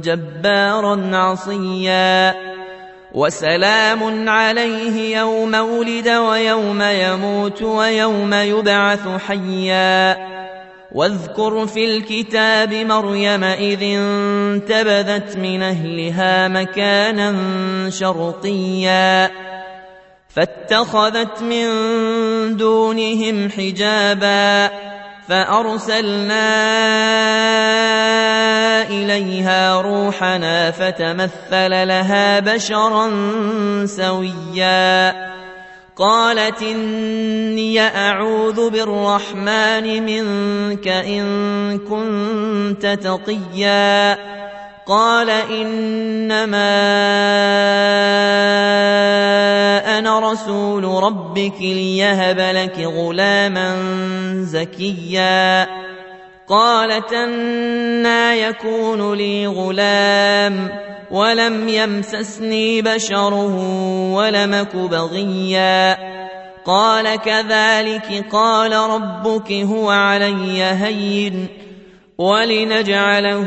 جبارا عصيا وسلام عليه يوم ولد ويوم يموت ويوم يبعث حيا واذكر في الكتاب مريم إذ انتبذت من أهلها مكانا شرقيا فاتخذت من دونهم حجابا فأرسلنا إليها روحنا فتمثل لها بشرا سويا. قالت إني أعوذ بالرحمن منك إن كنت تقيا. قال إنما رسول ربك ليهب لك غلاما زكيا. قالت أنا يكون لي غلام ولم يمسسني بشر ولمك بغيا. قال كذلك قال ربك هو علي هين ولنجعله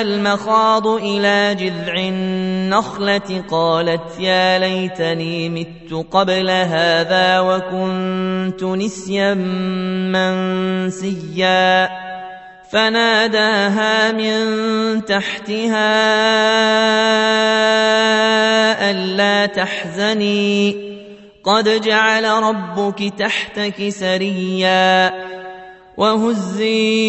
المخاض إلى جذع النخلة قالت يا ليتني مت قبل هذا وكنت نسيا منسيا. فناداها من تحتها ألا تحزني. قد جعل ربك تحتك سريا. وهزي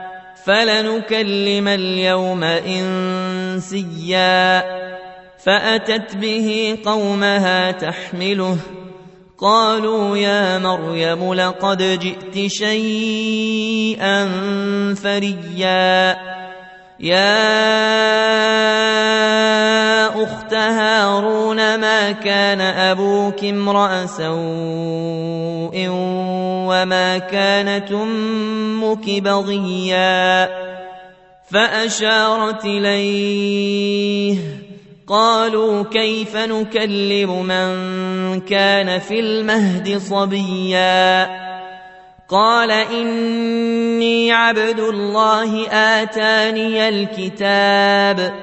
فلنكلم اليوم إنسيا فأتت به قومها تحمله قالوا يا مريم لقد جئت شيئا فريا يا أخت هارون ما كان أبوك امرأ سوء وما كانت أمك بغيا فاشارت اليه قالوا كيف نكلم من كان في المهد صبيا قال اني عبد الله اتاني الكتاب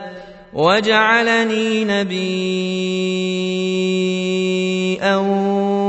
وجعلني نبيا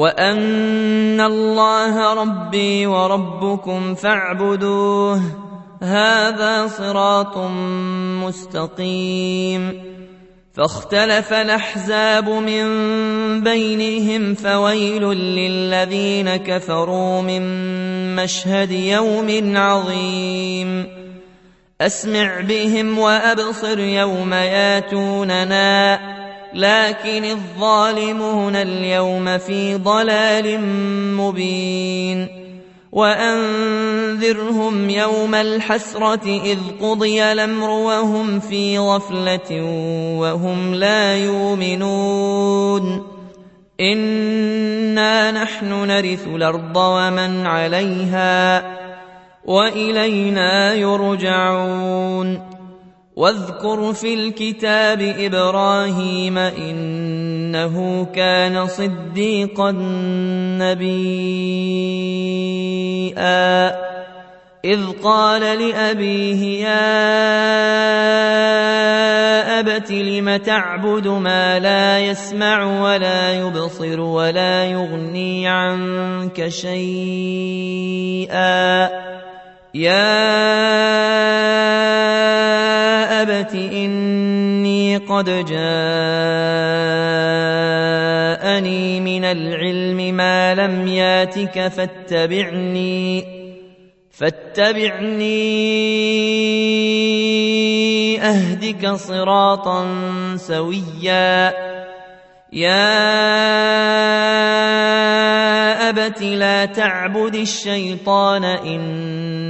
وان الله ربي وربكم فاعبدوه هذا صراط مستقيم فاختلف الاحزاب من بينهم فويل للذين كفروا من مشهد يوم عظيم اسمع بهم وابصر يوم ياتوننا لكن الظالمون اليوم في ضلال مبين. وأنذرهم يوم الحسرة إذ قضي الأمر وهم في غفلة وهم لا يؤمنون. إنا نحن نرث الأرض ومن عليها وإلينا يرجعون. واذكر في الكتاب إبراهيم إنه كان صديقا نبيا. إذ قال لأبيه يا أبت لم تعبد ما لا يسمع ولا يبصر ولا يغني عنك شيئا. يا أبت إني قد جاءني من العلم ما لم ياتك فاتبعني فاتبعني أهدك صراطا سويا يا أبت لا تعبد الشيطان إن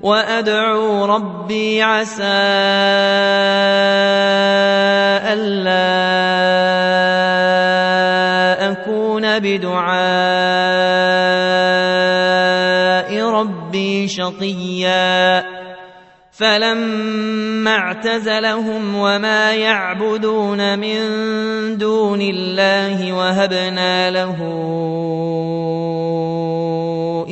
وأدعو ربي عسى ألا أكون بدعاء ربي شقيا. فلما اعتزلهم وما يعبدون من دون الله وهبنا له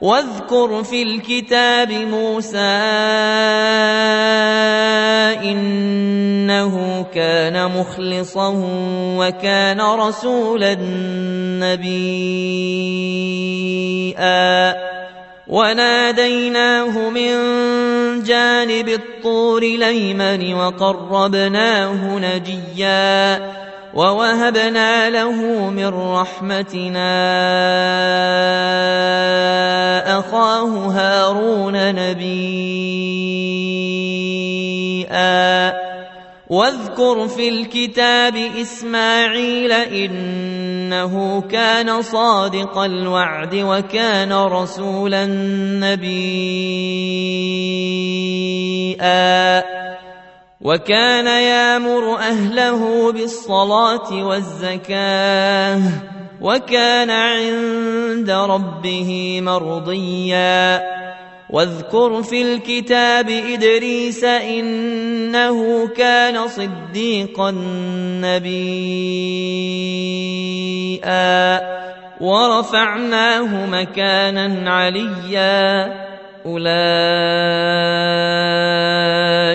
واذكر في الكتاب موسى إنه كان مخلصا وكان رسولا نبيا. وناديناه من جانب الطور الايمن وقربناه نجيا. ووهبنا له من رحمتنا أخاه هارون نبيا واذكر في الكتاب إسماعيل إنه كان صادق الوعد وكان رسولا نبيا وكان يامر أهله بالصلاة والزكاة وكان عند ربه مرضيا. واذكر في الكتاب إدريس إنه كان صديقا نبيا. ورفعناه مكانا عليا. أولئك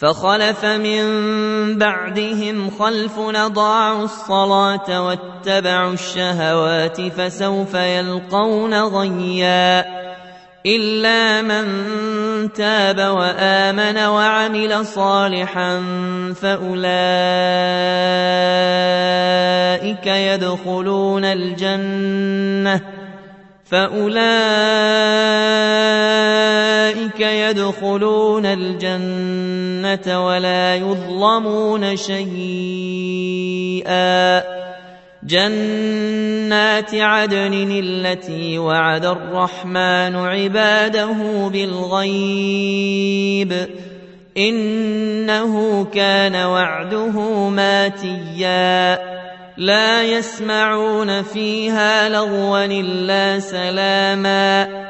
فخلف من بعدهم خلف ضاعوا الصلاة واتبعوا الشهوات فسوف يلقون غيا إلا من تاب وآمن وعمل صالحا فأولئك يدخلون الجنة فأولئك يدخلون الجنة ولا يظلمون شيئا. جنات عدن التي وعد الرحمن عباده بالغيب. إنه كان وعده ماتيا. لا يسمعون فيها لغوا إلا سلاما.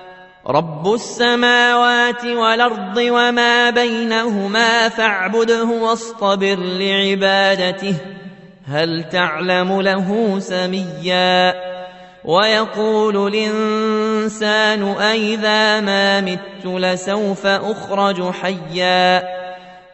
رب السماوات والارض وما بينهما فاعبده واصطبر لعبادته هل تعلم له سميا ويقول الانسان أإذا ما مت لسوف اخرج حيا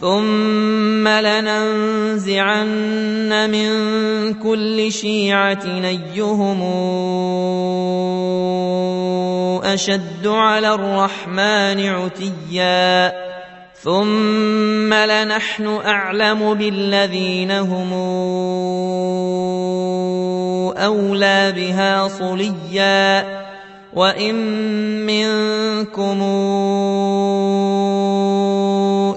ثم لننزعن من كل شيعه نيهم اشد على الرحمن عتيا ثم لنحن اعلم بالذين هم اولى بها صليا وان منكم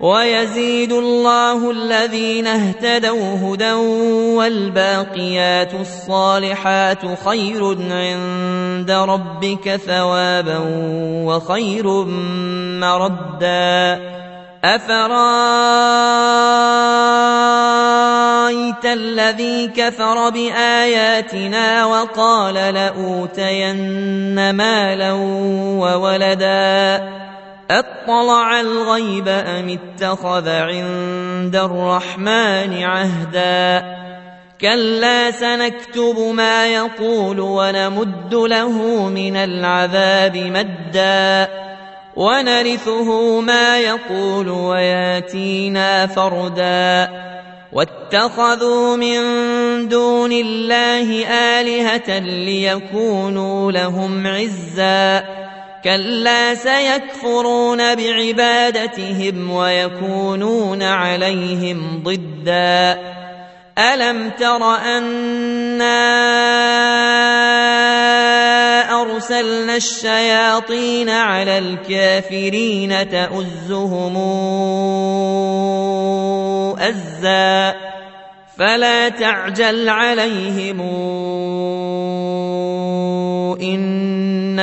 ويزيد الله الذين اهتدوا هدى والباقيات الصالحات خير عند ربك ثوابا وخير مردا. أفرأيت الذي كفر بآياتنا وقال لأوتين مالا وولدا أطلع الغيب أم اتخذ عند الرحمن عهدا؟ كلا سنكتب ما يقول ونمد له من العذاب مدا. ونرثه ما يقول وياتينا فردا. واتخذوا من دون الله آلهة ليكونوا لهم عزا. كلا سيكفرون بعبادتهم ويكونون عليهم ضدا الم تر انا ارسلنا الشياطين على الكافرين تؤزهم ازا فلا تعجل عليهم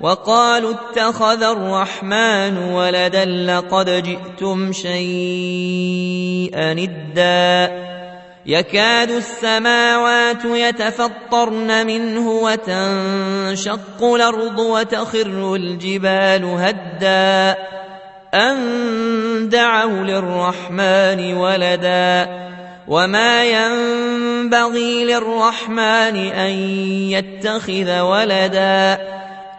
وقالوا اتخذ الرحمن ولدا لقد جئتم شيئا ادا يكاد السماوات يتفطرن منه وتنشق الأرض وتخر الجبال هدا. أن دعوا للرحمن ولدا. وما ينبغي للرحمن أن يتخذ ولدا.